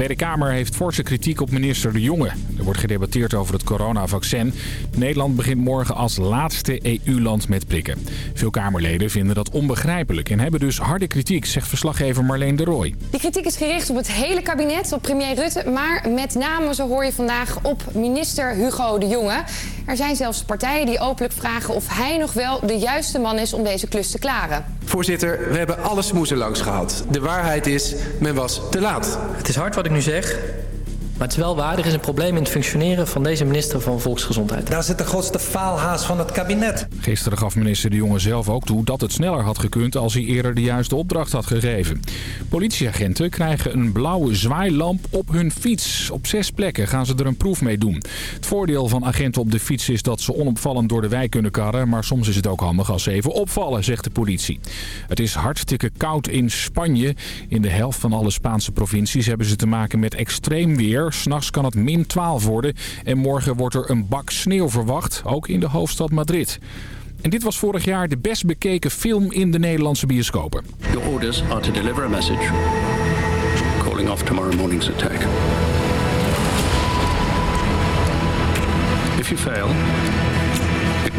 De Tweede Kamer heeft forse kritiek op minister De Jonge. Er wordt gedebatteerd over het coronavaccin. Nederland begint morgen als laatste EU-land met prikken. Veel Kamerleden vinden dat onbegrijpelijk en hebben dus harde kritiek, zegt verslaggever Marleen de Rooij. Die kritiek is gericht op het hele kabinet, op premier Rutte... maar met name, zo hoor je vandaag, op minister Hugo De Jonge. Er zijn zelfs partijen die openlijk vragen of hij nog wel de juiste man is om deze klus te klaren. Voorzitter, we hebben alle smoezen langs gehad. De waarheid is, men was te laat. Het is hard wat ik nu zeg, maar het is wel waar. Er is een probleem in het functioneren van deze minister van Volksgezondheid. Daar zit de grootste faalhaas van het kabinet. Gisteren gaf minister De Jonge zelf ook toe dat het sneller had gekund als hij eerder de juiste opdracht had gegeven. Politieagenten krijgen een blauwe zwaailamp op hun fiets. Op zes plekken gaan ze er een proef mee doen. Het voordeel van agenten op de fiets is dat ze onopvallend door de wijk kunnen karren. Maar soms is het ook handig als ze even opvallen, zegt de politie. Het is hartstikke koud in Spanje. In de helft van alle Spaanse provincies hebben ze te maken met extreem weer. S'nachts kan het min 12 worden. En morgen wordt er een bak sneeuw verwacht, ook in de hoofdstad Madrid. En dit was vorig jaar de best bekeken film in de Nederlandse bioscopen. Your orders are to deliver a message. Calling off tomorrow morning's attack. If you fail,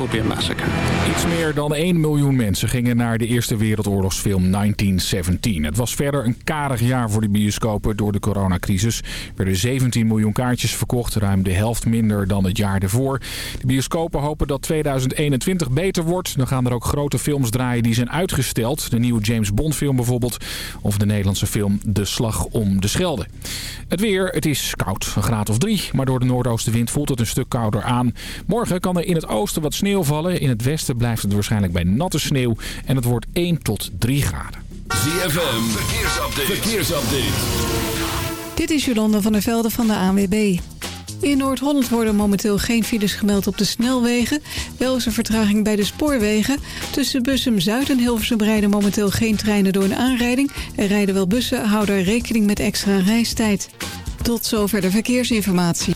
massacre. Iets meer dan 1 miljoen mensen gingen naar de Eerste Wereldoorlogsfilm 1917. Het was verder een karig jaar voor de bioscopen door de coronacrisis. Er werden 17 miljoen kaartjes verkocht, ruim de helft minder dan het jaar ervoor. De bioscopen hopen dat 2021 beter wordt. Dan gaan er ook grote films draaien die zijn uitgesteld. De nieuwe James Bond film bijvoorbeeld. Of de Nederlandse film De Slag om de Schelde. Het weer, het is koud, een graad of drie. Maar door de noordoostenwind voelt het een stuk kouder aan. Morgen kan er in het oosten wat sneeuw vallen. In het westen blijft het waarschijnlijk bij natte sneeuw. En het wordt 1 tot 3 graden. ZFM, verkeersupdate. verkeersupdate. Dit is Jolanda van der Velde van de ANWB. In Noord-Holland worden momenteel geen files gemeld op de snelwegen. Wel is er vertraging bij de spoorwegen. Tussen Bussum-Zuid en Hilversum rijden momenteel geen treinen door een aanrijding. Er rijden wel bussen, hou daar rekening met extra reistijd. Tot zover de verkeersinformatie.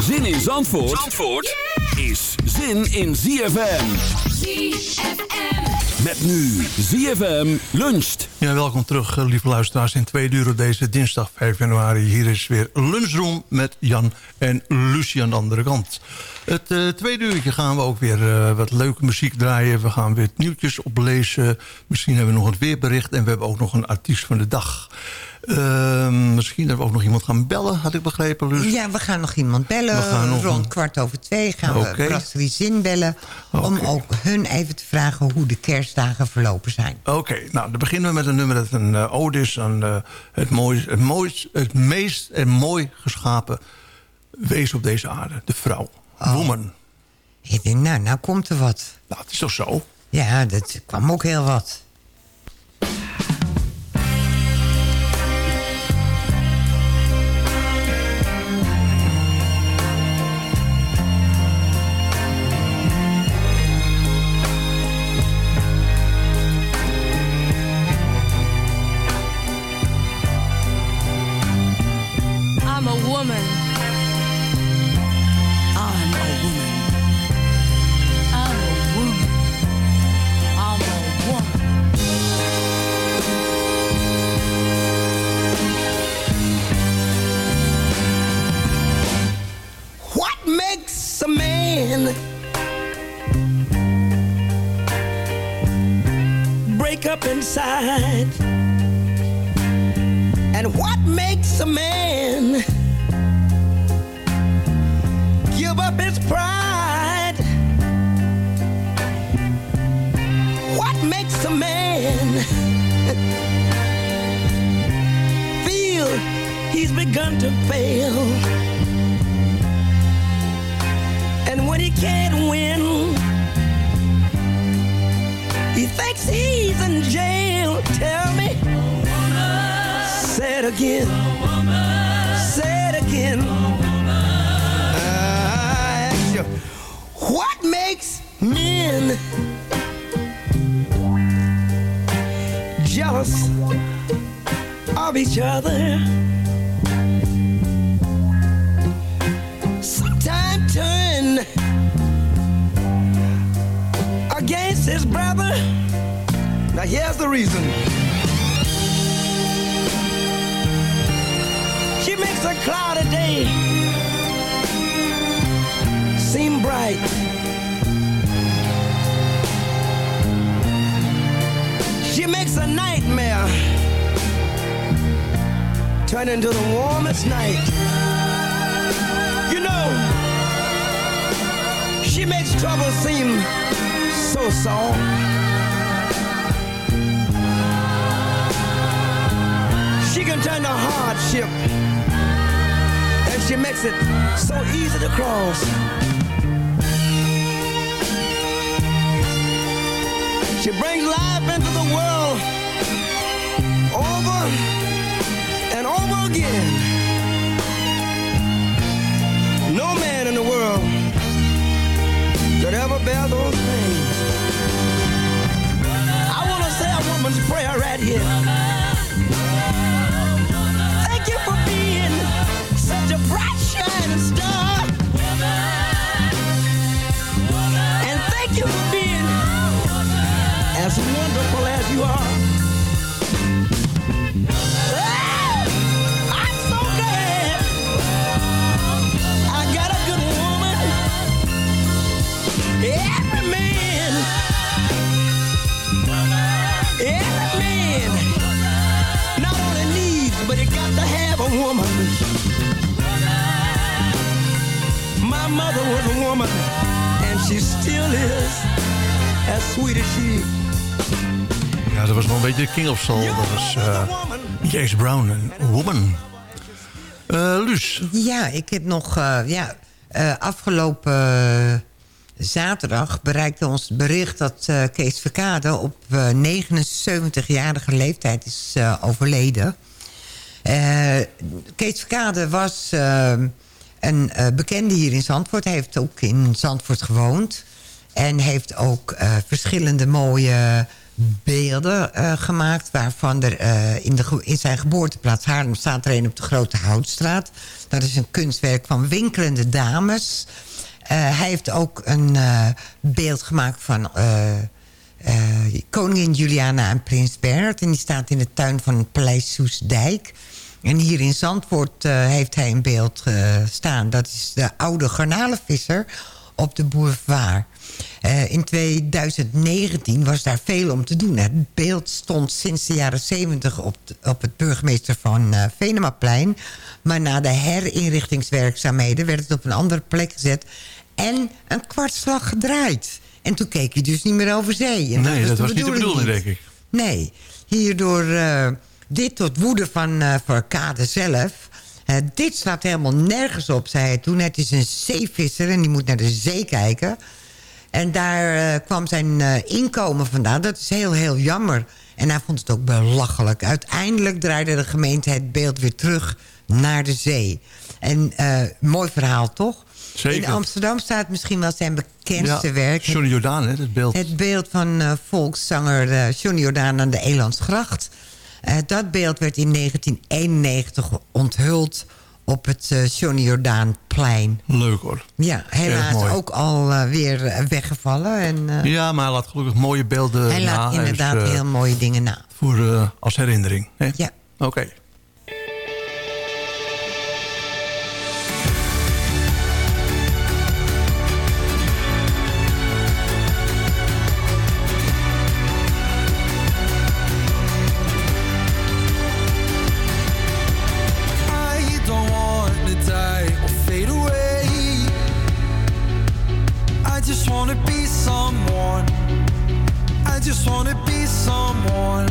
Zin in Zandvoort, Zandvoort is zin in ZFM. ZFM. Met nu ZFM luncht. Ja, welkom terug, eh, lieve luisteraars. In twee uur op deze dinsdag 5 januari. Hier is weer Lunchroom met Jan en Lucie aan de andere kant. Het uh, tweede uurtje gaan we ook weer uh, wat leuke muziek draaien. We gaan weer nieuwtjes oplezen. Misschien hebben we nog een weerbericht. En we hebben ook nog een artiest van de dag. Uh, misschien dat we ook nog iemand gaan bellen, had ik begrepen. Dus ja, we gaan nog iemand bellen. We gaan nog Rond een- kwart over twee gaan Oké. we Brasserie Zin bellen. Om ook hun even te vragen hoe de kerstdagen verlopen zijn. Oké, nou dan beginnen we met een nummer dat een uh, ode is aan uh, het, moois, het, moois, het meest en mooi geschapen wezen op deze aarde. De vrouw. Woman. Ik denk, nou, nou komt er wat. Nou, het is toch zo? Ja, dat kwam ook heel wat. Makes a man feel he's begun to fail? And when he can't win, he thinks he's in jail. Tell me. Say it again. It again. I ask you, what makes men jealous of each other? Sometime turn against his brother. Now here's the reason. She makes a cloudy day seem bright. She makes a nightmare turn into the warmest night. You know, she makes trouble seem so soft. She can turn the hardship, and she makes it so easy to cross. She brings life into Thank you for being such a bright shining star. And thank you for being as wonderful as you are. Still is as sweet as she. Ja, dat was wel een beetje de King of Soul. Dat was eh James Brown, een woman. Eh Luus. Ja, ik heb nog... eh, ja, eh, afgelopen zaterdag bereikte ons bericht... dat eh, Kees Verkade op eh, 79-jarige leeftijd is eh, overleden. Eh, Kees Verkade was een eh, bekende hier in Zandvoort. Hij heeft ook in Zandvoort gewoond. En heeft ook eh, verschillende mooie beelden eh, gemaakt... waarvan er eh, in, de, in zijn geboorteplaats Haarlem staat er een op de Grote Houtstraat. Dat is een kunstwerk van winkelende dames. Hij heeft ook een beeld gemaakt van... koningin Juliana en prins Bernhard. En die staat in de tuin van het Paleis Soesdijk. En hier in Zandvoort heeft hij een beeld staan. Dat is de oude garnalenvisser op de boulevard. Eh, in 2019 was daar veel om te doen. Het beeld stond sinds de jaren 70 op, op het burgemeester van eh Venemaplein. Maar na de herinrichtingswerkzaamheden werd het op een andere plek gezet. En een kwartslag gedraaid. En toen keek je dus niet meer over zee. En Nee, dat was niet de bedoeling, niet. denk ik. Nee, hierdoor eh, dit tot woede van uh, Verkade zelf. Dit slaat helemaal nergens op, zei hij toen. Het is een zeevisser en die moet naar de zee kijken. En daar eh, kwam zijn eh, inkomen vandaan. Dat is heel, heel jammer. En hij vond het ook belachelijk. Uiteindelijk draaide de gemeente het beeld weer terug naar de zee. En eh, mooi verhaal, toch? Zeker. In Amsterdam staat misschien wel zijn bekendste Ja, werk. Johnny Jordaan, hè, het beeld. Het beeld van eh, volkszanger eh, Johnny Jordaan aan de Elandsgracht. Dat beeld werd in 1991 onthuld op het eh, Johnny Jordaanplein. Leuk hoor. Ja, helaas ook al eh, weer eh, weggevallen. En, Ja, maar hij laat gelukkig mooie beelden hij na. laat is, inderdaad heel mooie dingen na. Voor, als herinnering. Hè? Ja. Oké. Just want to be someone.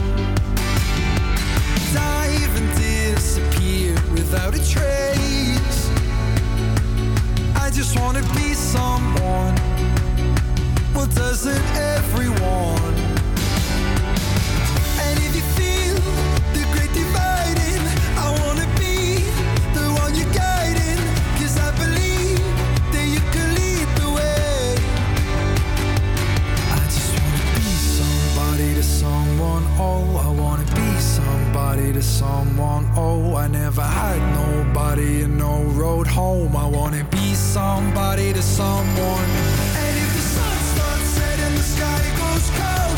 Dive and disappear without a trace. I just want to be someone. Well, doesn't everyone? Oh, I wanna be somebody to someone. Oh, I never had nobody and no road home. I wanna be somebody to someone. And if the sun starts setting, the sky goes cold,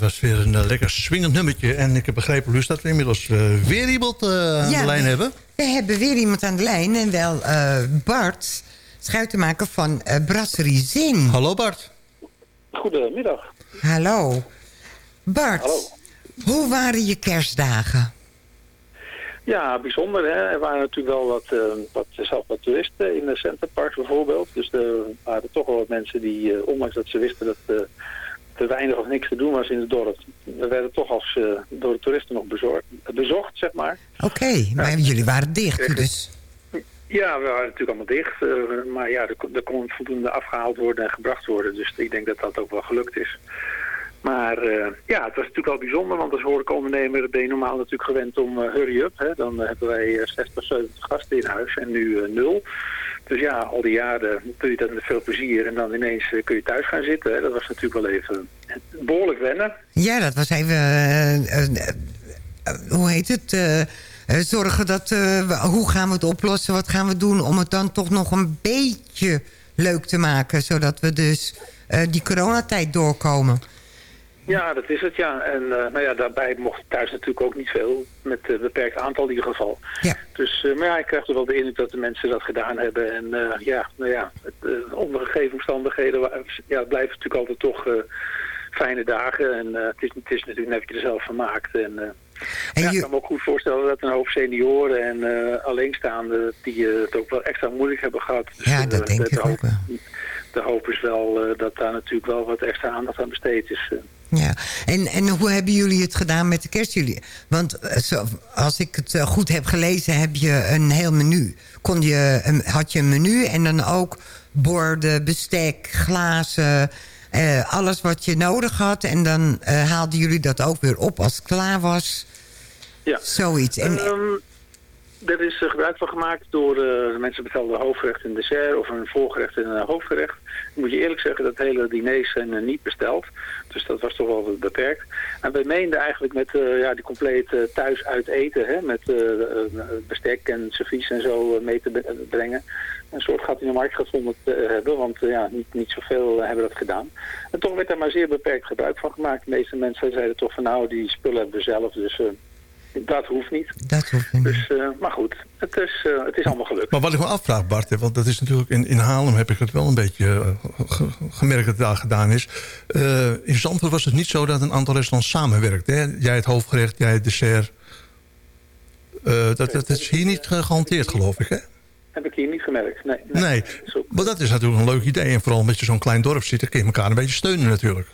was weer een eh, lekker swingend nummertje. En ik heb begrepen, Luus, dat we inmiddels eh, weer iemand eh, aan Ja, de lijn hebben. We hebben weer iemand aan de lijn. En wel eh, Bart, schuitenmaker van Brasserie Zin. Hallo Bart. Goedemiddag. Hallo. Bart, Hallo. hoe waren je kerstdagen? Ja, bijzonder. Hè? Er waren natuurlijk wel wat, eh, wat, zelf wat toeristen in de Centerpark bijvoorbeeld. Dus er waren toch wel wat mensen die, eh, ondanks dat ze wisten dat eh te weinig of niks te doen was in het dorp, we werden toch als eh, door de toeristen nog bezorgd, bezocht, zeg maar. Oké, maar jullie waren dicht, dus... Ja, we waren natuurlijk allemaal dicht. eh, maar ja, er, kon- er kon voldoende afgehaald worden en gebracht worden. Dus ik denk dat dat ook wel gelukt is. Maar eh, ja, het was natuurlijk wel bijzonder, want als horecaondernemer ben je normaal natuurlijk gewend om hurry up. Hè? Dan hebben wij eh, 60, 70 gasten in huis en nu nul. Dus ja, al die jaren doe je dat met veel plezier en dan ineens eh, kun je thuis gaan zitten. Dat was natuurlijk wel even behoorlijk wennen. Ja, dat was even... eh, eh, hoe heet het? zorgen dat... hoe gaan we het oplossen? Wat gaan we doen om het dan toch nog een beetje leuk te maken... zodat we dus die coronatijd doorkomen. Ja, dat is het, ja. En eh, nou ja, daarbij mocht thuis natuurlijk ook niet veel. Met een beperkt aantal in ieder geval. Ja. Dus eh, maar ja, ik krijg toch wel de indruk dat de mensen dat gedaan hebben. En eh, ja, nou ja, het, eh, onder gegeven omstandigheden ja, het blijven natuurlijk altijd toch eh, fijne dagen. En eh, het, is, het is natuurlijk net wat je er zelf van maakt. En, eh, ja, ik kan me ook goed voorstellen dat een hoop senioren en eh, alleenstaanden... die eh, het ook wel extra moeilijk hebben gehad. Dus, Ja, dat eh, denk de ik ook wel. De hoop is wel eh, dat daar natuurlijk wel wat extra aandacht aan besteed is. eh. Ja, en, en hoe hebben jullie het gedaan met de kerst? Jullie? Want eh, als ik het goed heb gelezen, heb je een heel menu. Kon je, een- had je een menu en dan ook borden, bestek, glazen... alles wat je nodig had. En dan haalden jullie dat ook weer op als het klaar was. Ja. Zoiets. En, Ehm, er is eh, gebruik van gemaakt door de mensen betaalden hoofdgerecht en dessert of een voorgerecht en een hoofdgerecht. Ik moet je eerlijk zeggen dat hele diners zijn eh, niet besteld. Dus dat was toch wel beperkt. En wij meenden eigenlijk met eh, ja, die compleet eh, thuis uit eten, hè, met bestek en servies en zo mee te brengen. Een soort gat in de markt gevonden te hebben, want ja, niet, niet zoveel hebben dat gedaan. En toch werd daar maar zeer beperkt gebruik van gemaakt. De meeste mensen zeiden toch van nou, die spullen hebben we zelf, dus dat hoeft niet. Dat hoeft niet. Dus, eh, maar goed, het is, eh, het is allemaal gelukt. Maar wat ik me afvraag, Bart, hè, want dat is natuurlijk in, in Haarlem heb ik het wel een beetje eh, ge- gemerkt dat het daar gedaan is. In Zandvoort was het niet zo dat een aantal restaurants samenwerkten. Hè? Jij het hoofdgerecht, jij het dessert. Eh, dat, dat is hier niet ge- gehanteerd, geloof ik, hè? Heb ik hier niet gemerkt. Nee. Nee, maar dat is natuurlijk een leuk idee. En vooral omdat je zo'n klein dorp zit, dan kun je elkaar een beetje steunen natuurlijk.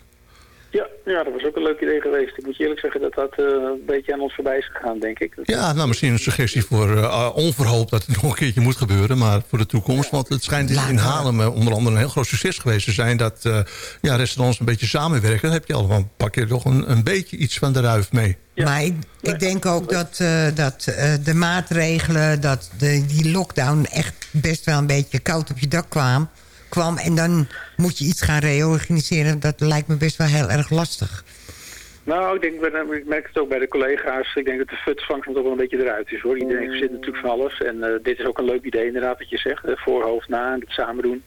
Ja, ja, dat was ook een leuk idee geweest. Ik moet je eerlijk zeggen dat dat eh, een beetje aan ons voorbij is gegaan, denk ik. Ja, nou misschien een suggestie voor eh, onverhoopt dat het nog een keertje moet gebeuren. Maar voor de toekomst, want het schijnt in, in Haarlem eh, onder andere een heel groot succes geweest te zijn. Dat eh, ja, restaurants een beetje samenwerken. Dan heb je allemaal, pak je toch een, een beetje iets van de ruif mee. Maar ik, ik denk ook dat, eh, dat eh, de maatregelen, dat de, die lockdown echt best wel een beetje koud op je dak kwam. Kwam. En dan moet je iets gaan reorganiseren. Dat lijkt me best wel heel erg lastig. Nou, ik, denk, ik merk het ook bij de collega's. Ik denk dat de futsfunctie toch wel een beetje eruit is hoor. Iedereen verzint natuurlijk van alles. En eh, dit is ook een leuk idee inderdaad wat je zegt. eh, voorhoofd na en het samen doen.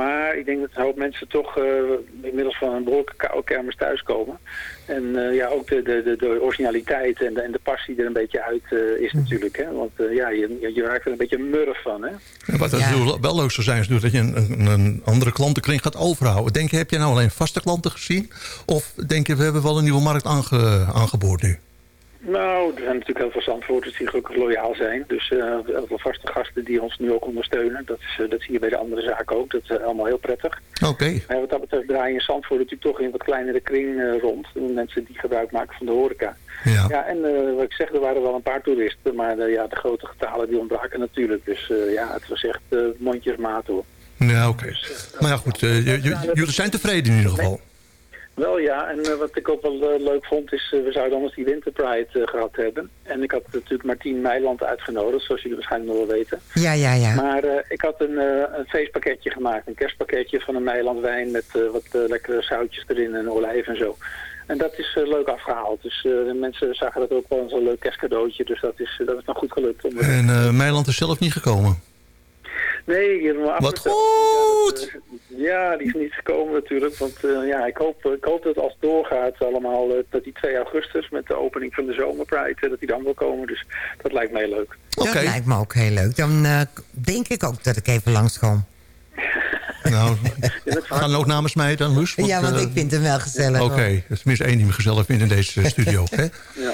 Maar ik denk dat een hoop mensen toch eh, inmiddels van een behoorlijke koude kermis thuiskomen. En eh, ja, ook de, de, de, originaliteit en de, en de passie er een beetje uit eh, is natuurlijk. Hè? Want ja, je, je- je raakt er een beetje murf van. Hè? En wat natuurlijk wel leuk zou zijn, is dat je een, een, een andere klantenkring gaat overhouden. Denk je, heb je nou alleen vaste klanten gezien? Of denk je, we hebben wel een nieuwe markt aange, aangeboord nu? Nou, er zijn natuurlijk heel veel zandvoorters die gelukkig loyaal zijn. Dus eh, heel veel vaste gasten die ons nu ook ondersteunen. Dat, is, eh, dat zie je bij de andere zaken ook. Dat is eh, allemaal heel prettig. Oké. Maar wat dat betreft draai je in Zandvoort natuurlijk toch in wat kleinere kring rond. De mensen die gebruik maken van de horeca. Ja. en eh, wat ik zeg, er waren wel een paar toeristen. Maar ja, de grote getalen die ontbraken natuurlijk. Dus ja, het was echt mondjesmaat hoor. Ja, oké. Maar ja, goed, jullie zijn tevreden in ieder geval. Wel ja, en eh, wat ik ook wel eh, leuk vond is, eh, we zouden anders die Winterpride eh, gehad hebben. En ik had natuurlijk Martien Meiland uitgenodigd, zoals jullie waarschijnlijk nog wel weten. Ja, ja, ja. Maar eh, ik had een, eh, een feestpakketje gemaakt, een kerstpakketje van een Meiland wijn met eh, wat lekkere zoutjes erin en olijf en zo. En dat is eh, leuk afgehaald. Dus eh, de mensen zagen dat ook wel als een leuk kerstcadeautje. Dus dat is, dat is nog goed gelukt. Om, En eh Meiland is zelf niet gekomen. Nee, hebben we Wat afgesteld. Ja, dat, eh, ja, die is niet gekomen natuurlijk. Want eh, ja, ik hoop, ik hoop dat het als het doorgaat allemaal, eh, dat die 2 augustus met de opening van de zomerpride, eh, dat die dan wil komen. Dus dat lijkt mij leuk. Dat lijkt me ook heel leuk. Dan eh, denk ik ook dat ik even langskom. Nou, gaan ook namens mij dan, Loes? ja, want eh, ik vind hem wel gezellig. Oké, er is tenminste één die me gezellig vindt in deze studio. hè?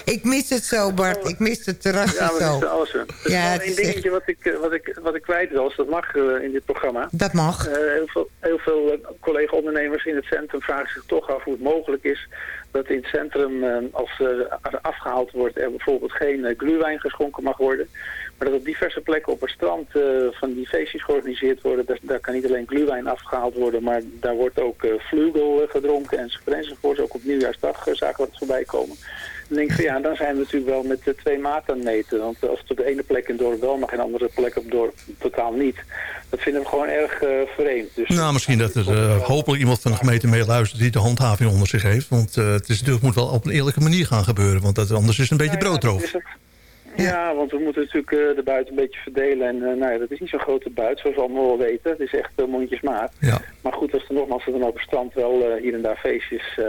Ik mis het zo, Bart. Ik mis het terrasje Ja, zo. dat is alles. Er Ja, wel het één dingetje wat ik, eh, wat, ik, wat ik kwijt wil, als dat mag eh, in dit programma. Dat mag. Eh, heel veel, heel veel collega-ondernemers in het centrum vragen zich toch af hoe het mogelijk is dat in het centrum, eh, als er afgehaald wordt, er bijvoorbeeld geen gluwijn geschonken mag worden. Maar dat op diverse plekken op het strand eh, van die feestjes georganiseerd worden. Daar, daar kan niet alleen gluwijn afgehaald worden, maar daar wordt ook eh vlugel eh, gedronken enzovoort enzovoort. Ook op nieuwjaarsdag zagen we dat voorbij komen. Dan denk ik van ja, dan zijn we natuurlijk wel met de twee maten aan het meten. Want als het op de ene plek in het dorp wel mag en de andere plek op het dorp totaal niet. Dat vinden we gewoon erg vreemd. Dus Nou, misschien dat er hopelijk iemand van de gemeente meeluistert... die de handhaving onder zich heeft. Want het is natuurlijk, moet wel op een eerlijke manier gaan gebeuren. Want dat, anders is het een beetje broodroof. Is het. Ja, want we moeten natuurlijk eh, de buit een beetje verdelen. En eh, nou ja, dat is niet zo'n grote buit, zoals we allemaal wel weten. Het is echt uh, mondjesmaat. Ja. Maar goed, als er nogmaals er dan op het strand wel eh, hier en daar feestjes eh,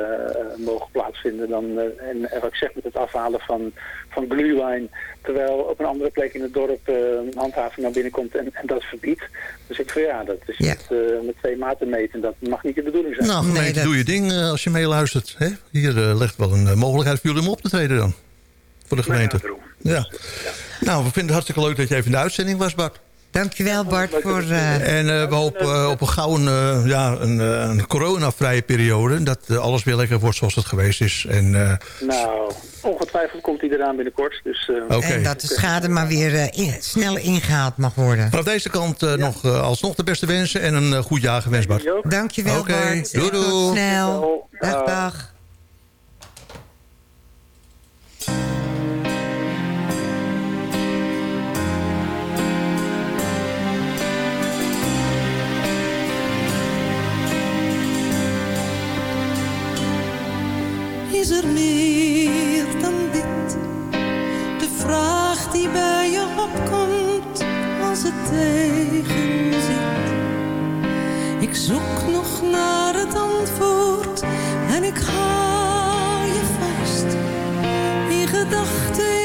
mogen plaatsvinden. Dan, eh, en eh, wat ik zeg met het afhalen van, van glühwein. Terwijl op een andere plek in het dorp eh, een handhaver naar binnen komt en, en dat verbiedt. Dus ik van ja, dat is met, eh, met twee maten meten. Dat mag niet de bedoeling zijn. Nou, gemeente, doe je ding eh, als je meeluistert. Hè? Hier eh, ligt wel een eh, mogelijkheid voor jullie om op te treden dan. Voor de gemeente. Ja. Nou, we vinden het hartstikke leuk dat je even in de uitzending was, Bart. Dankjewel Bart voor... eh, En eh, we hopen eh, op een gauw een, eh, ja, een, eh, een coronavrije periode. Dat alles weer lekker wordt zoals het geweest is. En, eh, Nou, ongetwijfeld komt hij eraan binnenkort. Dus, eh. En dat de schade maar weer eh, in- snel ingehaald mag worden. vanaf deze kant nog alsnog de beste wensen. En een goed jaar gewenst, Bart. Dankjewel Oké, Bart. doei, Tot doei. snel. Dag, dag. Is er meer dan dit? De vraag die bij je opkomt als het tegen zit. Ik zoek nog naar het antwoord en ik hou je vast. In gedachten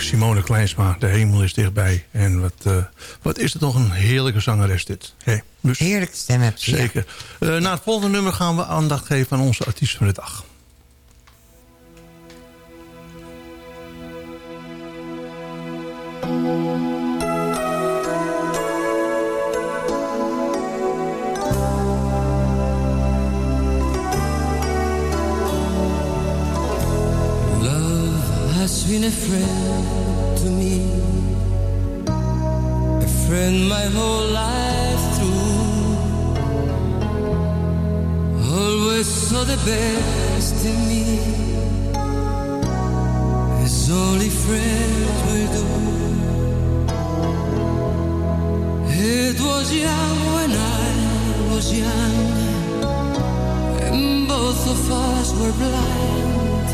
Simone Kleinsma. De hemel is dichtbij. En wat, eh, wat is het toch een heerlijke zangeres dit. Hey, dus Heerlijk stem heb je. Zeker. Eh, Na het volgende nummer gaan we aandacht geven aan onze artiest van de dag. Friend my whole life through. Always saw the best in me, as only friends will do. It was young when I was young, and both of us were blind.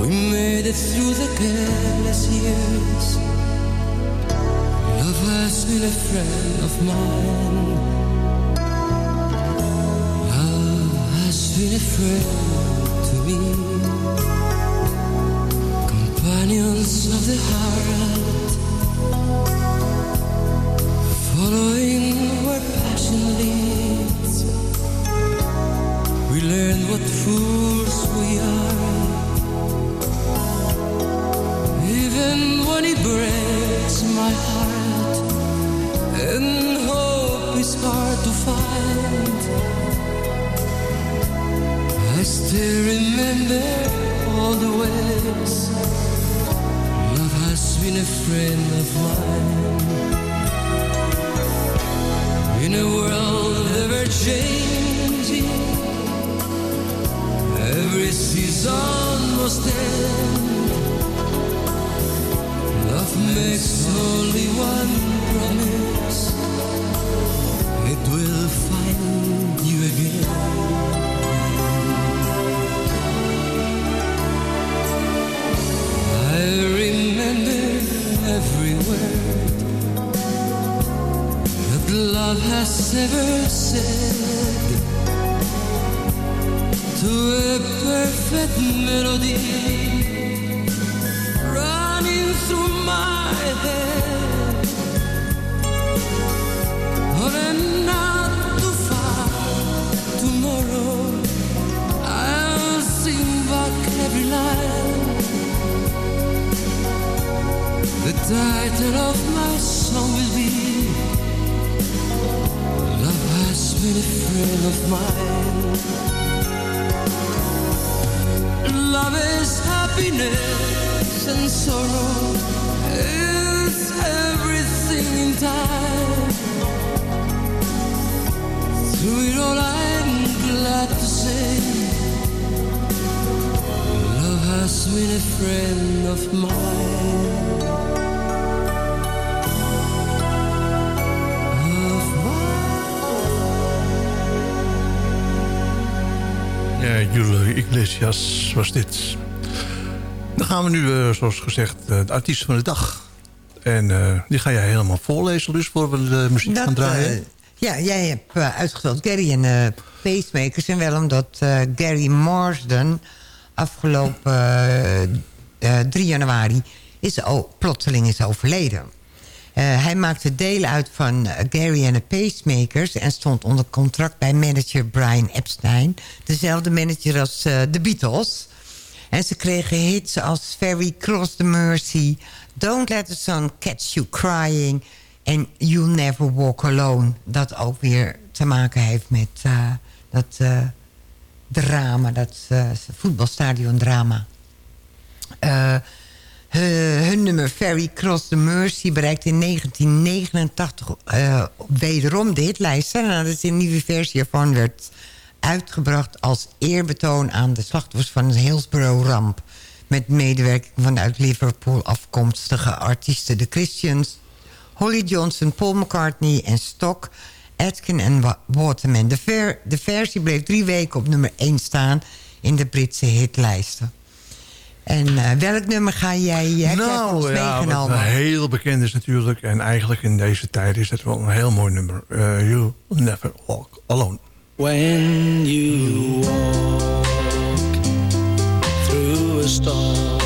We made it through the careless years. Has been a friend of mine. Love has been a friend to me. Companions of the heart, following where passion leads. We learn what fools we are. Even when it breaks my heart and hope is hard to find, I still remember all the ways love has been a friend of mine. In a world ever changing, every season must end. Love makes only one promise will find you again. I remember every word That love has ever said. To a perfect melody the title of my song will be Love has been a friend of mine Love is happiness and sorrow everything in time. Through it all, I'm glad to say, has been a friend of mine. Ja, Julio Iglesias was dit. Dan gaan we nu, eh, zoals gezegd, eh, de artiest van de dag. En eh, die ga jij helemaal voorlezen, dus voor we de muziek gaan draaien. ja, jij hebt uh, uitgezocht Gary en uh, Pacemakers. En wel omdat uh, Gary Marsden afgelopen 3 januari is, plotseling is overleden. hij maakte deel uit van Gary en de Pacemakers... en stond onder contract bij manager Brian Epstein. Dezelfde manager als de Beatles... En ze kregen hits als Ferry Cross the Mercy... Don't Let the Sun Catch You Crying... en You'll Never Walk Alone. Dat ook weer te maken heeft met uh, dat uh, drama, dat uh, voetbalstadion drama. hun nummer Ferry Cross the Mercy bereikte in 1989 wederom de hitlijst. En dat is een nieuwe versie ervan werd uitgebracht als eerbetoon aan de slachtoffers van de Hillsborough-ramp. Met medewerking van uit Liverpool afkomstige artiesten. De Christians, Holly Johnson, Paul McCartney en Stock, Atkin en Waterman. De, ver, de versie bleef drie weken op nummer 1 staan in de Britse hitlijsten. En uh, welk nummer ga jij uh, nou, ja, meegenomen? Wat heel bekend is natuurlijk. En eigenlijk in deze tijd is het wel een heel mooi nummer. Uh, you Never Walk Alone. When you walk through a storm,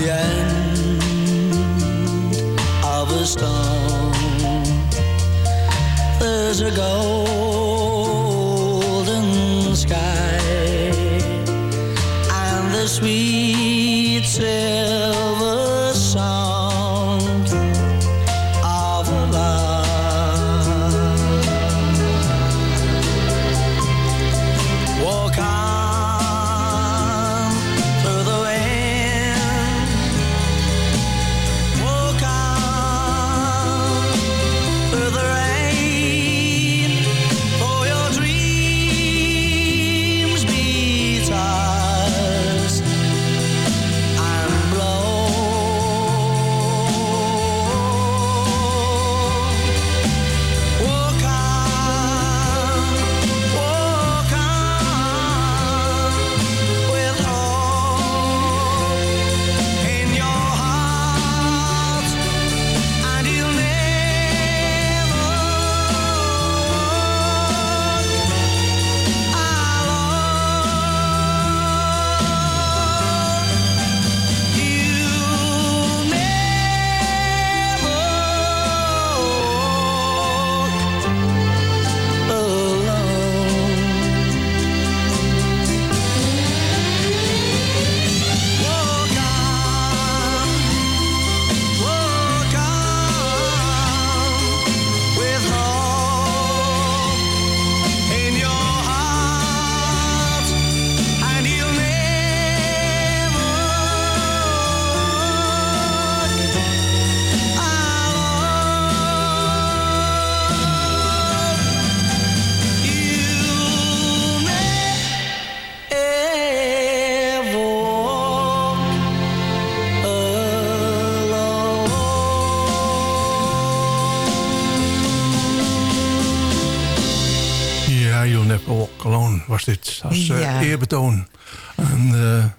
the end of a storm. There's a golden sky and the sweet. Sound was dit. Als eh, Ja. eerbetoon aan eh,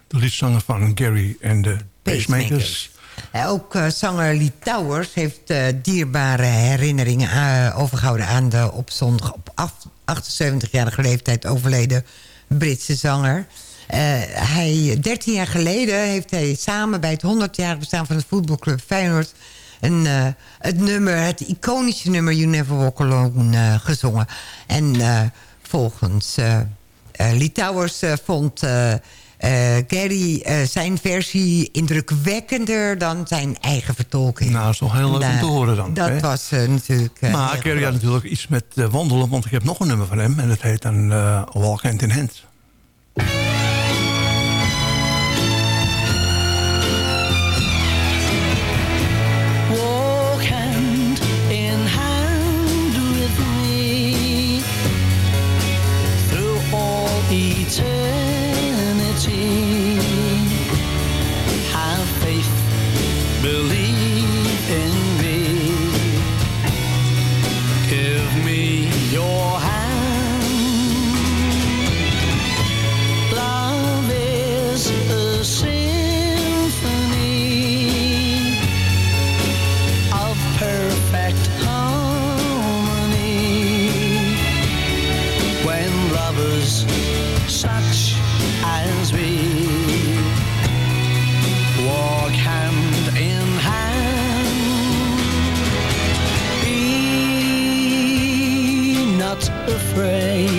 de liedzanger van Gary en de Pacemakers. Ook eh, zanger Lee Towers heeft dierbare herinneringen eh, overgehouden... aan de op zondag op af- 78-jarige leeftijd overleden Britse zanger. Eh, hij, 13 jaar geleden heeft hij samen bij het 100-jarig bestaan van het voetbalclub Feyenoord... Een, het nummer, het iconische nummer You Never Walk Alone gezongen. En volgens eh Lee Towers eh, vond eh, Gary zijn versie indrukwekkender dan zijn eigen vertolking. Nou, dat is toch heel leuk om te horen dan. Dat hè? was natuurlijk... maar Gary had natuurlijk iets met wandelen, want ik heb nog een nummer van hem. En dat heet dan Walk Hand in Hand. pray.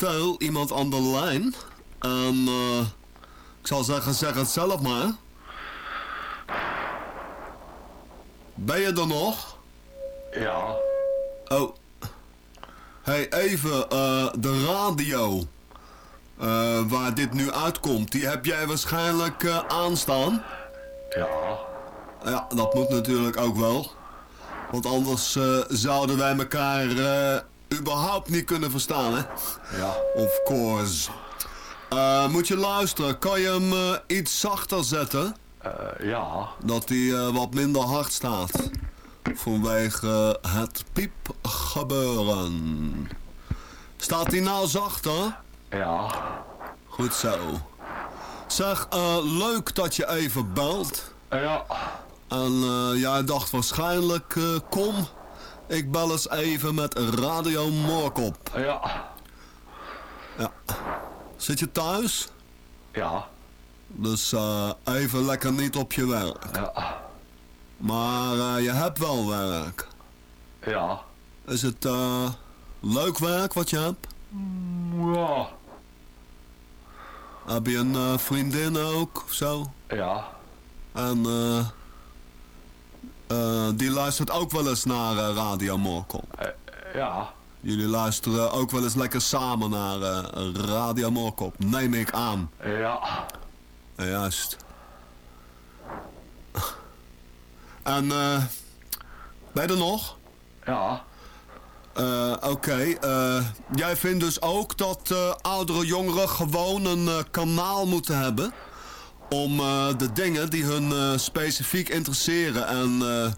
Momenteel iemand aan de lijn. En eh, ik zal zeggen, zeg het zelf maar. Ben je er nog? Ja. Oh. hey, even, eh, de radio. eh, waar dit nu uitkomt, die heb jij waarschijnlijk aanstaan. Ja. Ja, dat moet natuurlijk ook wel. Want anders zouden wij elkaar überhaupt niet kunnen verstaan, hè? Ja. Of course. Eh, moet je luisteren, kan je hem eh, iets zachter zetten? Eh, ja. Dat hij wat minder hard staat. Vanwege het piepgebeuren. Staat hij nou zachter? Ja. Goed zo. Zeg, eh, leuk dat je even belt. Ja. En jij dacht waarschijnlijk, kom, ik bel eens even met Radio Moorkop. Ja. Ja. Zit je thuis? Ja. Dus eh, even lekker niet op je werk. Ja. Maar eh, je hebt wel werk. Ja. Is het eh, leuk werk wat je hebt? Ja. Heb je een vriendin ook of zo? Ja. En eh, eh, die luistert ook wel eens naar eh, Radio Moorkop. Ja. Jullie luisteren ook wel eens lekker samen naar eh, Radio Moorkop, neem ik aan. Ja. Juist. En eh ben je er nog? Ja. Eh, Oké, eh, jij vindt dus ook dat eh, oudere jongeren gewoon een eh, kanaal moeten hebben om eh, de dingen die hun eh, specifiek interesseren en eh,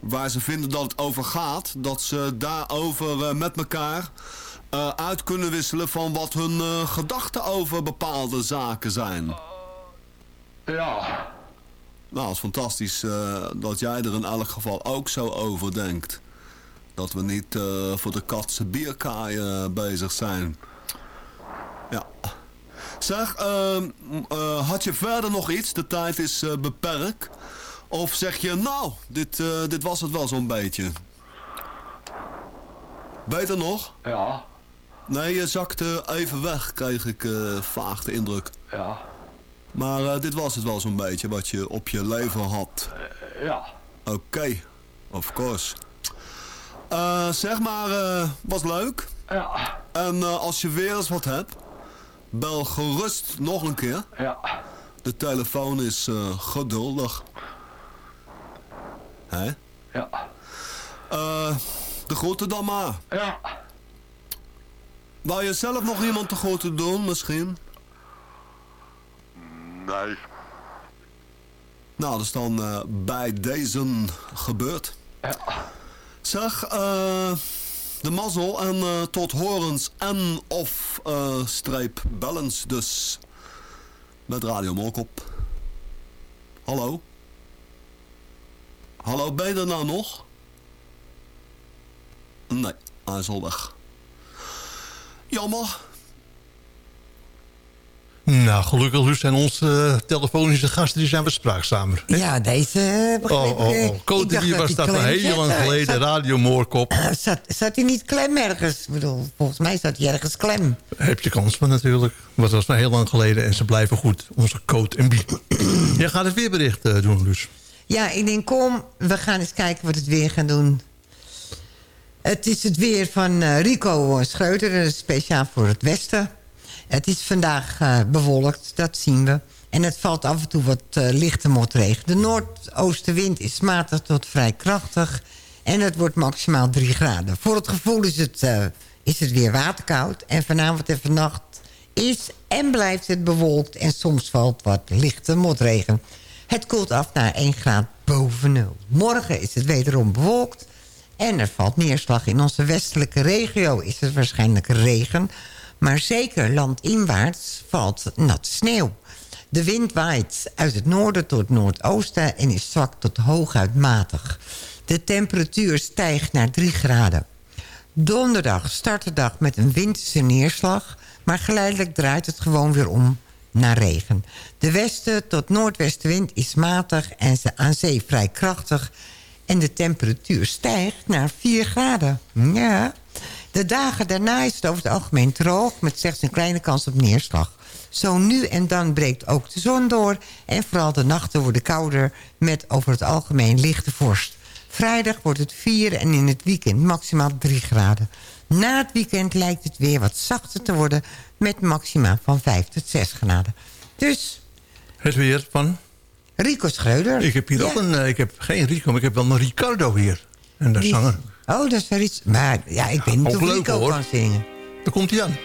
waar ze vinden dat het over gaat, dat ze daarover met elkaar uit kunnen wisselen van wat hun gedachten over bepaalde zaken zijn. Ja. Nou, het is fantastisch dat jij er in elk geval ook zo over denkt. Dat we niet voor de katse bierkaaien bezig zijn. Ja. Zeg, ehm, eh, had je verder nog iets? De tijd is eh, beperkt. Of zeg je, nou, dit, eh, dit was het wel zo'n beetje. Beter nog? Ja. Nee, je zakte even weg, kreeg ik vaag de indruk. Ja. Maar dit was het wel zo'n beetje wat je op je leven had. Ja. Oké, of course. Zeg maar, was leuk. Ja. En als je weer eens wat hebt, bel gerust nog een keer. Ja. De telefoon is eh, geduldig. Hè? Ja. Eh, de groeten dan maar. Ja. Wou je zelf nog iemand de groeten doen, misschien? Nee. Nou, dat is dan eh, bij deze gebeurd. Ja. Zeg, eh, de mazzel en eh, tot horens en of eh, streep bellens dus. Met Radio Molkop. Hallo? Hallo, ben je er nou nog? Nee, hij is al weg. Jammer. Nou, gelukkig Luus zijn onze eh, telefonische gasten die zijn wat spraakzamer. hè? Ja, deze eh, begreep Oh, oh, oh. Cote die was dat al klem heel lang geleden. Radio Moorkop. Zat, zat hij niet klem ergens? Ik bedoel, volgens mij zat hij ergens klem. Heb je kans van natuurlijk. Maar dat was wel heel lang geleden en ze blijven goed. Onze Coat en Bie. Jij gaat het weerbericht eh, doen, Luus. Ja, ik denk, kom, we gaan eens kijken wat het weer gaan doen. Het is het weer van eh, Rico Schreuder, speciaal voor het westen. Het is vandaag eh, bewolkt, dat zien we. En het valt af en toe wat eh, lichte motregen. De noordoostenwind is matig tot vrij krachtig. En het wordt maximaal 3 graden. Voor het gevoel is het, eh, is het weer waterkoud. En vanavond en vannacht is en blijft het bewolkt. En soms valt wat lichte motregen. Het koelt af naar 1 graad boven nul. Morgen is het wederom bewolkt. En er valt neerslag. In onze westelijke regio is het waarschijnlijk regen. Maar zeker landinwaarts valt natte sneeuw. De wind waait uit het noorden tot noordoosten... en is zwak tot hooguit matig. De temperatuur stijgt naar 3 graden. Donderdag start de dag met een winterse neerslag... maar geleidelijk draait het gewoon weer om naar regen. De westen tot noordwestenwind is matig en ze aan zee vrij krachtig... en de temperatuur stijgt naar 4 graden. Ja. De dagen daarna is het over het algemeen droog... met slechts een kleine kans op neerslag. Zo nu en dan breekt ook de zon door... en vooral de nachten worden kouder... met over het algemeen lichte vorst. Vrijdag wordt het 4 en in het weekend maximaal 3 graden. Na het weekend lijkt het weer wat zachter te worden... met maxima van 5 tot 6 graden. Dus Het weer van... Rico Schreuder. Ik heb hier Ja. ook een... eh, ik heb geen Rico, maar ik heb wel een Ricardo hier. En de zanger. Oh, dat is wel iets... Maar ja, ik weet niet Ook of leuk, Rico hoor. kan zingen. Daar komt hij aan.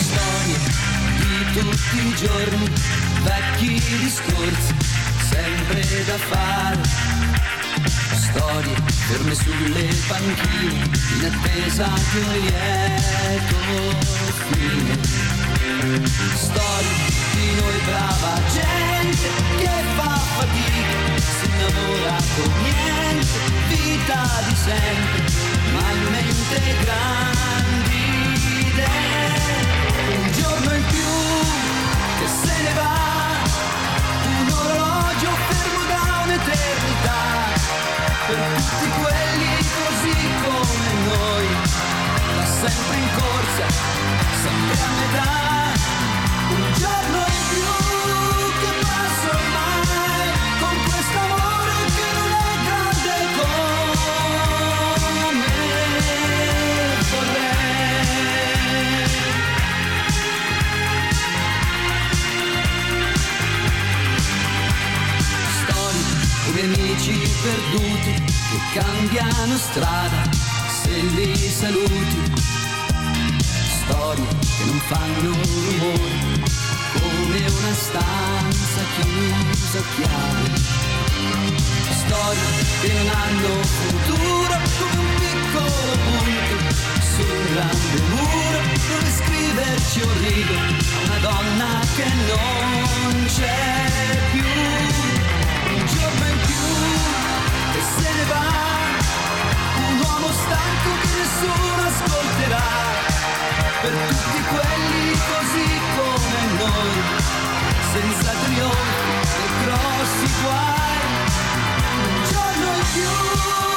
Storie di tutti i giorni, vecchi discorsi, sempre da fare. Ferme sulle panchine, in attesa di un lieto fine. Storie di noi brava gente che fa fatica, si innamora con niente, vita di sempre, ma in mente grandi idee. Un giorno in più che se ne va, un orologio fermo da un'eternità, per tutti quelli così come noi, da sempre in corsa, sempre a metà. Un giorno in più che passa ormai, con quest'amore che non è grande come vorrei. storie amici perduti che cambiano strada se li saluti. Storie che non fanno rumore come una stanza chiusa a chiave. Storie che non hanno futuro come un piccolo punto sul grande muro dove scriverci un rigo una donna che non c'è più. Va, un uomo stanco che nessuno ascolterà. Per tutti quelli così come noi, senza trionfi e grossi guai. Un giorno in più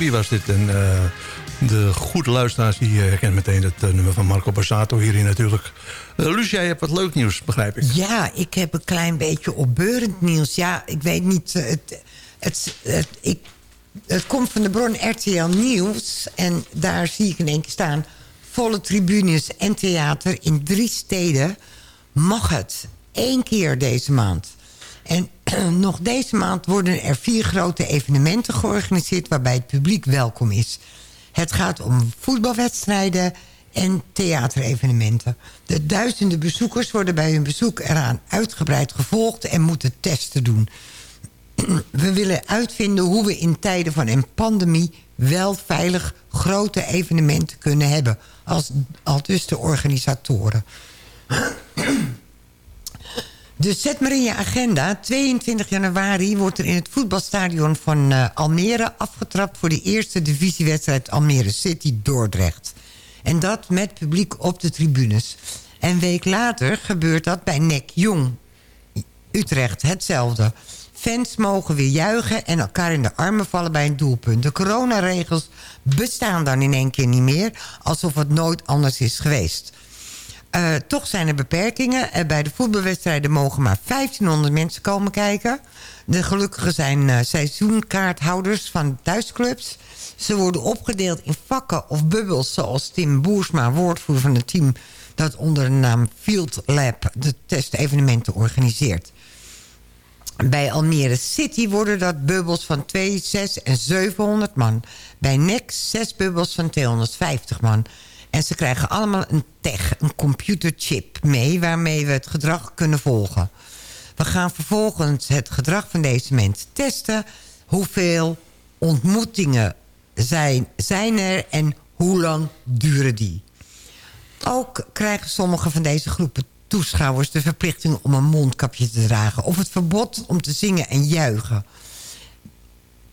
Focli was dit. En eh, de goede luisteraars die eh, herkennen meteen het eh, nummer van Marco Borsato hierin natuurlijk. Lucia, jij hebt wat leuk nieuws, begrijp ik. Ja, ik heb een klein beetje opbeurend nieuws. Ja, ik weet niet... Het, het, het, ik, het komt van de bron RTL Nieuws. En daar zie ik in één keer staan... volle tribunes en theater in drie steden mag het. Eén keer deze maand. En nog deze maand worden er vier grote evenementen georganiseerd... waarbij het publiek welkom is. Het gaat om voetbalwedstrijden en theaterevenementen. De duizenden bezoekers worden bij hun bezoek eraan uitgebreid gevolgd... en moeten testen doen. We willen uitvinden hoe we in tijden van een pandemie... wel veilig grote evenementen kunnen hebben. Als, al dus de organisatoren. Dus zet maar in je agenda. 22 januari wordt er in het voetbalstadion van eh, Almere afgetrapt... voor de eerste divisiewedstrijd Almere City Dordrecht. En dat met publiek op de tribunes. En week later gebeurt dat bij NEC Jong Utrecht hetzelfde. Fans mogen weer juichen en elkaar in de armen vallen bij een doelpunt. De coronaregels bestaan dan in één keer niet meer... alsof het nooit anders is geweest. Uh, toch zijn er beperkingen. Uh, bij de voetbalwedstrijden mogen maar 1500 mensen komen kijken. De gelukkigen zijn uh, seizoenkaarthouders van thuisclubs. Ze worden opgedeeld in vakken of bubbels... zoals Tim Boersma, woordvoerder van het team... dat onder de naam Field Lab de testevenementen organiseert. Bij Almere City worden dat bubbels van 2, 6 en 700 man. Bij NEC 6 bubbels van 250 man. En ze krijgen allemaal een tech, een computerchip mee... waarmee we het gedrag kunnen volgen. We gaan vervolgens het gedrag van deze mensen testen. Hoeveel ontmoetingen zijn, zijn er en hoe lang duren die? Ook krijgen sommige van deze groepen toeschouwers de verplichting om een mondkapje te dragen... of het verbod om te zingen en juichen.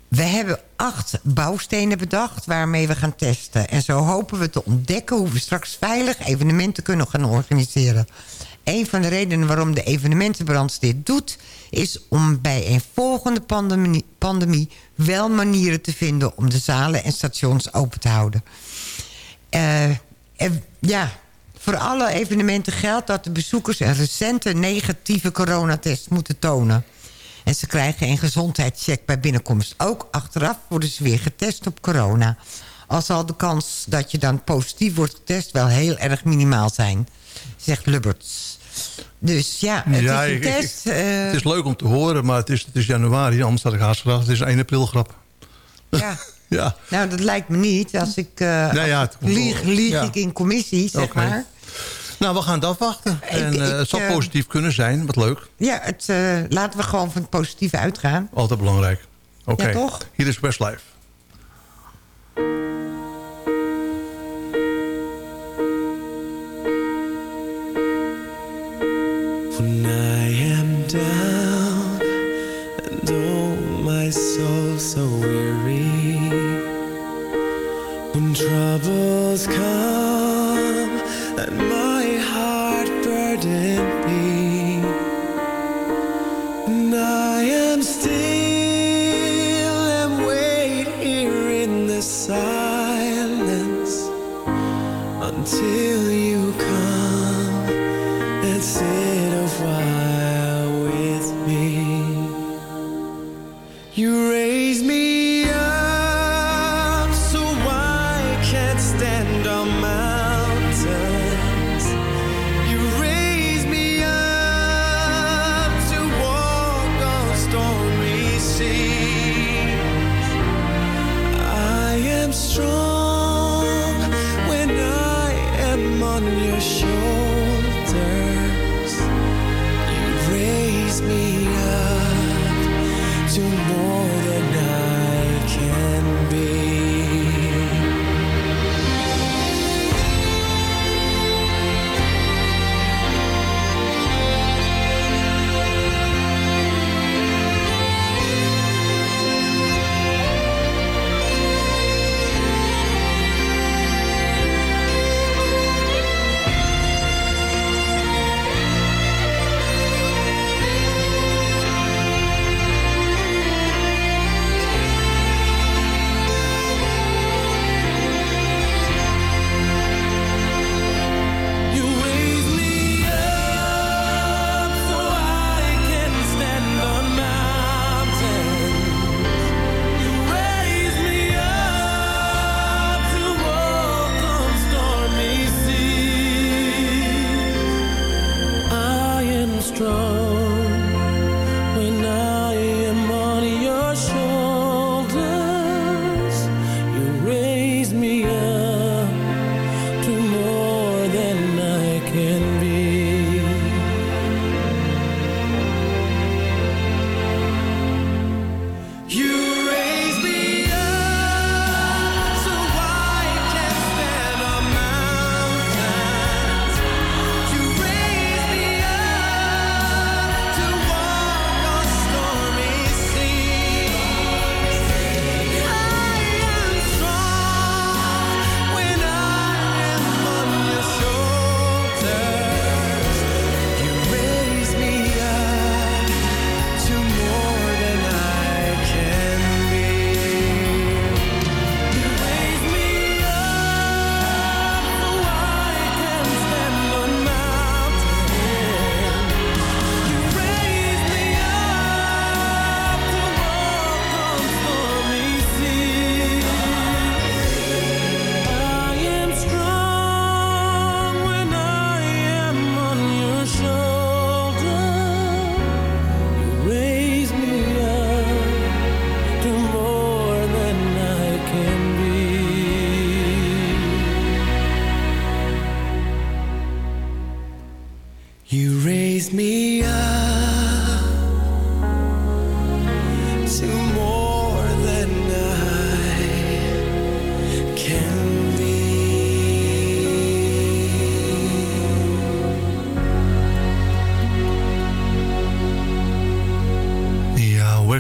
We hebben acht bouwstenen bedacht waarmee we gaan testen. En zo hopen we te ontdekken hoe we straks veilig evenementen kunnen gaan organiseren. Een van de redenen waarom de evenementenbrand dit doet... is om bij een volgende pandemie, wel manieren te vinden... om de zalen en stations open te houden. Uh, ja, voor alle evenementen geldt dat de bezoekers... een recente negatieve coronatest moeten tonen. En ze krijgen een gezondheidscheck bij binnenkomst. Ook achteraf worden ze weer getest op corona. Al zal de kans dat je dan positief wordt getest... wel heel erg minimaal zijn, zegt Lubberts. Dus ja, het ja, is een ik- test. ik- eh, het is leuk om te horen, maar het is, het is januari. Anders had ik haast gedacht, het is een 1 april grap. ja. Ja. Nou, dat lijkt me niet. Als ik, eh, Nou ja, lieg, lieg ja. ik in commissie, zeg maar. Nou, we gaan het afwachten. En ik, eh, het zal eh, positief kunnen zijn. Wat leuk. Ja, het, eh, laten we gewoon van het positieve uitgaan. Altijd belangrijk. Oké. Ja, toch? Hier is Westlife. When I am down and oh my soul so weary When troubles come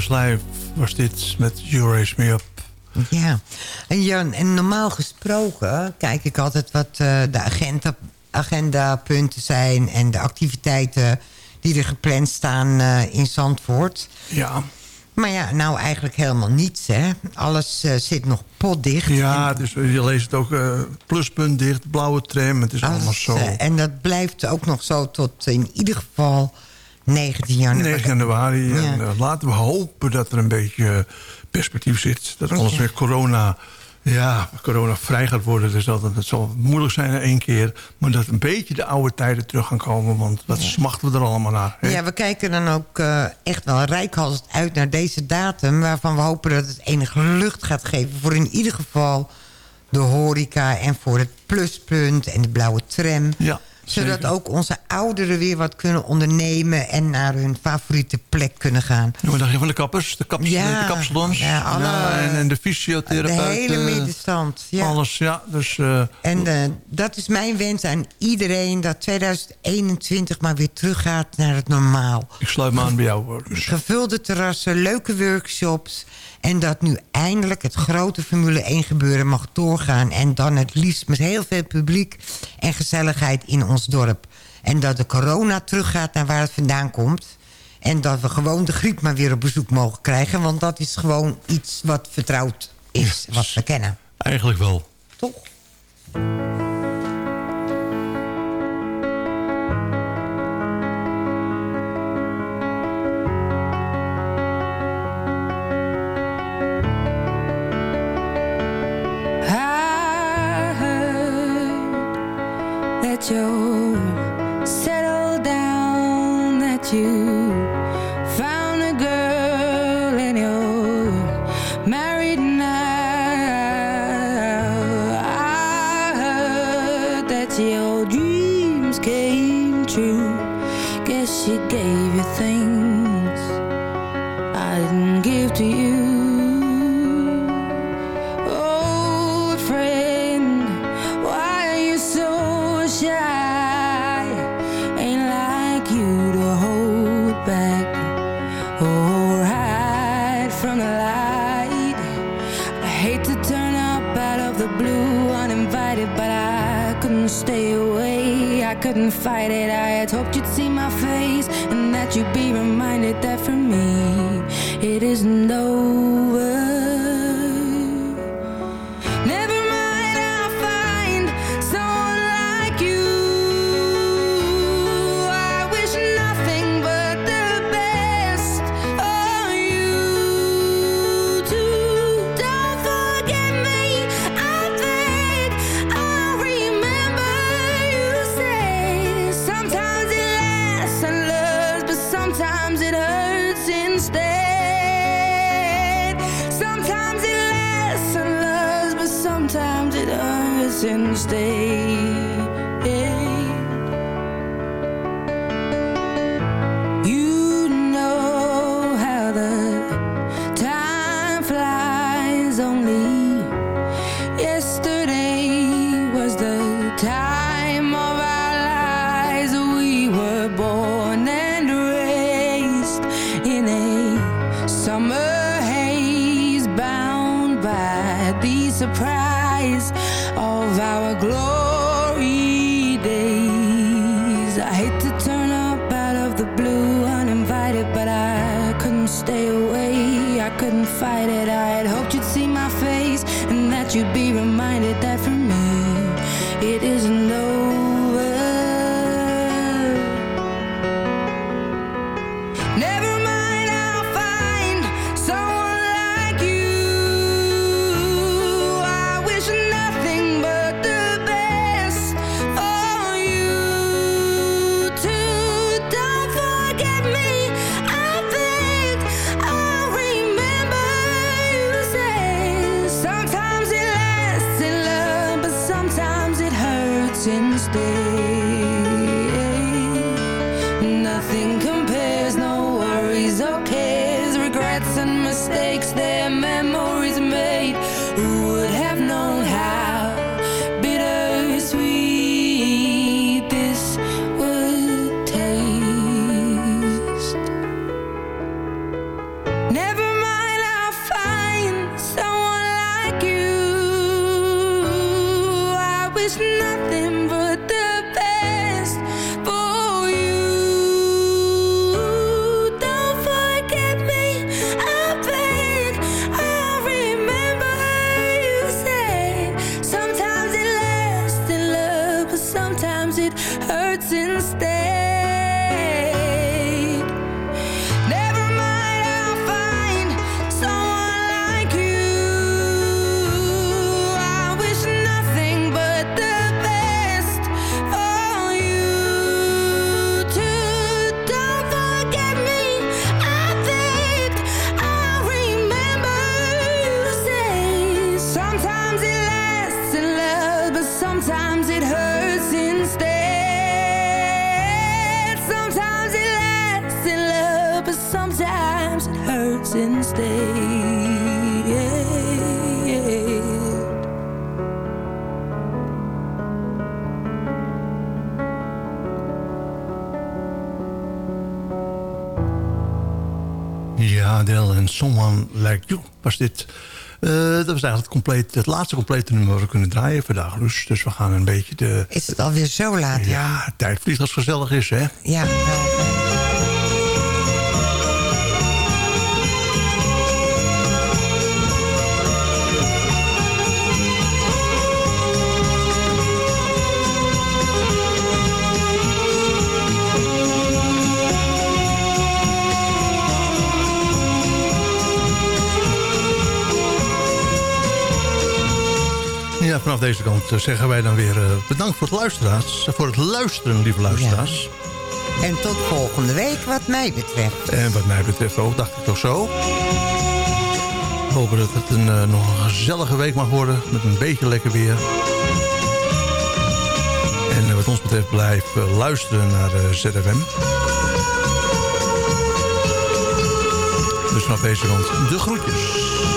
Westlife was dit met You Raise Me Up. Ja, en Jan, en normaal gesproken kijk ik altijd wat eh, de agenda, agendapunten zijn... en de activiteiten die er gepland staan eh, in Zandvoort. Ja. Maar ja, nou eigenlijk helemaal niets, hè. Alles eh, zit nog potdicht. Ja, dus je leest het ook uh, pluspunt dicht, blauwe tram. Het is allemaal zo. en dat blijft ook nog zo tot in ieder geval 19 januari. 9 januari. Ja. En, eh, laten we hopen dat er een beetje eh, perspectief zit. Dat alles Ja. weer corona, ja, corona vrij gaat worden. Dus dat, het zal moeilijk zijn in één keer. Maar dat een beetje de oude tijden terug gaan komen. Want wat smachten we er allemaal naar. Ja, we kijken dan ook eh, echt wel rijkhalsend uit naar deze datum... waarvan we hopen dat het enige lucht gaat geven... voor in ieder geval de horeca en voor het pluspunt en de blauwe tram. Ja, Zodat zeker. ook onze ouderen weer wat kunnen ondernemen... en naar hun favoriete plek kunnen gaan. Ja, dacht je van de kappers? De, kaps, Ja, de kapsalons? ja, alle- en, en de De fysiotherapeuten. hele middenstand. Ja. Alles, ja. Dus, eh, En eh, dat is mijn wens aan iedereen... dat 2021 maar weer teruggaat naar het normaal. ik sluit me aan bij jou. Dus, Gevulde terrassen, leuke workshops... en dat nu eindelijk het grote Formule 1 gebeuren mag doorgaan... en dan het liefst met heel veel publiek en gezelligheid in ons dorp. En dat de corona teruggaat naar waar het vandaan komt... en dat we gewoon de griep maar weer op bezoek mogen krijgen... want dat is gewoon iets wat vertrouwd is, wat we kennen. eigenlijk wel. Toch? Couldn't fight it. I had hoped Ooh. Like You was dit. Eh, dat was eigenlijk het, compleet, het laatste complete nummer wat we kunnen draaien vandaag. Dus, dus we gaan een beetje de... Is het alweer zo laat? Ja, de tijd vliegt als het gezellig is, hè? Ja, wel. Vanaf deze kant eh, zeggen wij dan weer eh, bedankt voor het luisteren. Voor het luisteren, lieve luisteraars. En tot volgende week wat mij betreft. En wat mij betreft ook, dacht ik toch zo. We hopen dat het een, eh, nog een gezellige week mag worden. Met een beetje lekker weer. En eh, wat ons betreft blijf eh, luisteren naar de ZFM. Dus vanaf deze kant de groetjes.